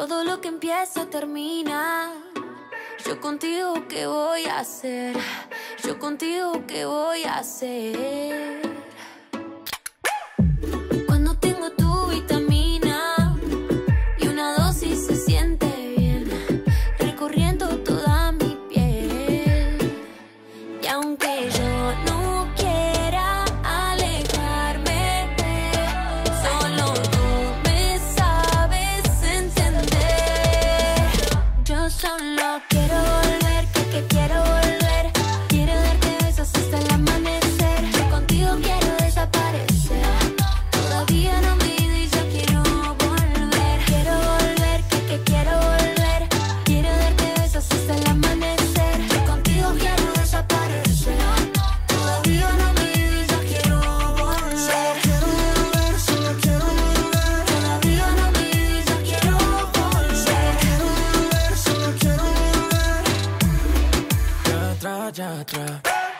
Todo lo que empieza termina. Yo contigo, ¿qué voy a hacer? Yo contigo, ¿qué voy a hacer?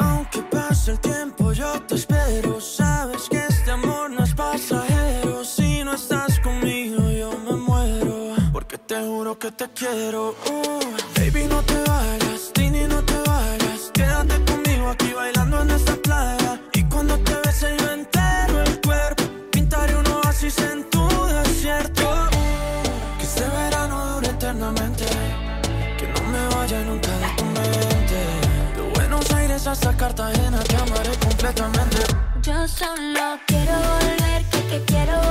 Aunque pase el tiempo, yo te espero. Sabes que este amor no es pasajero. Si no estás conmigo, yo me muero. Porque te juro que te quiero. Uh, baby, no te vayas. Tini, no te vayas. Quédate conmigo aquí bailando en esta playa. Y cuando te bese, yo entero el cuerpo. Pintaré un oasis en tu desierto. Que este verano dure eternamente. Que no me vaya nunca solo quiero volver, que, que quiero volver.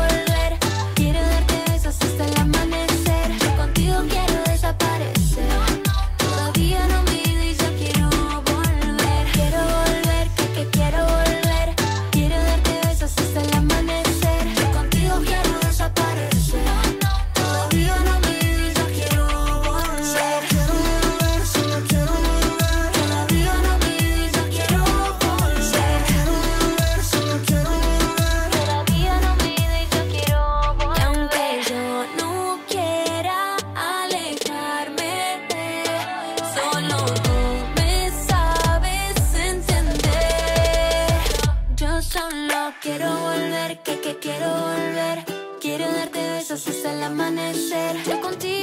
Quiero volver, que que quiero volver. Quiero darte besos hasta el amanecer. Yo contigo